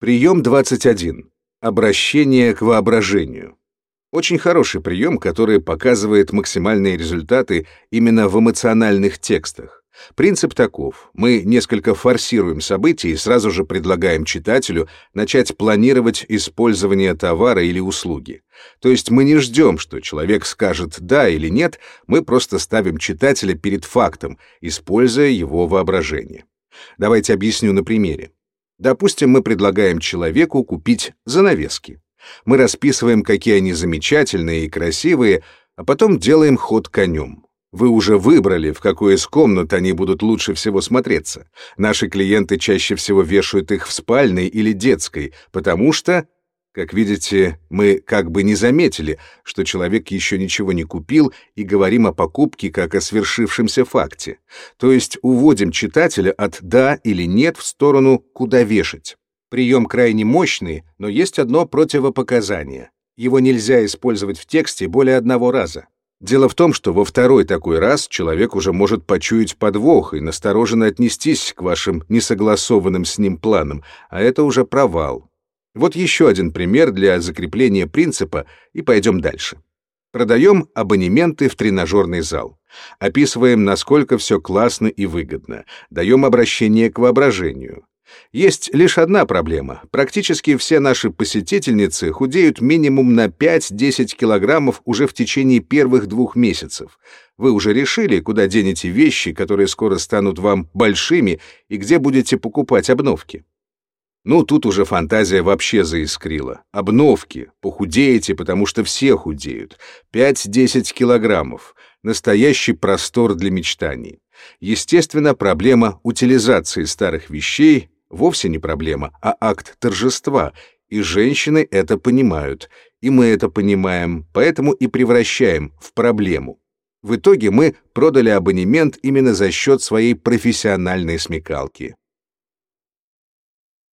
Прием 21. Обращение к воображению. Очень хороший прием, который показывает максимальные результаты именно в эмоциональных текстах. Принцип таков. Мы несколько форсируем события и сразу же предлагаем читателю начать планировать использование товара или услуги. То есть мы не ждем, что человек скажет «да» или «нет», мы просто ставим читателя перед фактом, используя его воображение. Давайте объясню на примере. Допустим, мы предлагаем человеку купить занавески. Мы расписываем, какие они замечательные и красивые, а потом делаем ход конем. Вы уже выбрали, в какой из комнат они будут лучше всего смотреться. Наши клиенты чаще всего вешают их в спальной или детской, потому что, как видите, мы как бы не заметили, что человек еще ничего не купил и говорим о покупке как о свершившемся факте. То есть уводим читателя от «да» или «нет» в сторону «куда вешать». Прием крайне мощный, но есть одно противопоказание. Его нельзя использовать в тексте более одного раза. Дело в том, что во второй такой раз человек уже может почуять подвох и настороженно отнестись к вашим несогласованным с ним планам, а это уже провал. Вот еще один пример для закрепления принципа, и пойдем дальше. Продаем абонементы в тренажерный зал. Описываем, насколько все классно и выгодно. Даем обращение к воображению. Есть лишь одна проблема. Практически все наши посетительницы худеют минимум на 5-10 килограммов уже в течение первых двух месяцев. Вы уже решили, куда денете вещи, которые скоро станут вам большими, и где будете покупать обновки? Ну, тут уже фантазия вообще заискрила. Обновки. Похудеете, потому что все худеют. 5-10 килограммов. Настоящий простор для мечтаний. Естественно, проблема утилизации старых вещей вовсе не проблема, а акт торжества, и женщины это понимают, и мы это понимаем, поэтому и превращаем в проблему. В итоге мы продали абонемент именно за счет своей профессиональной смекалки.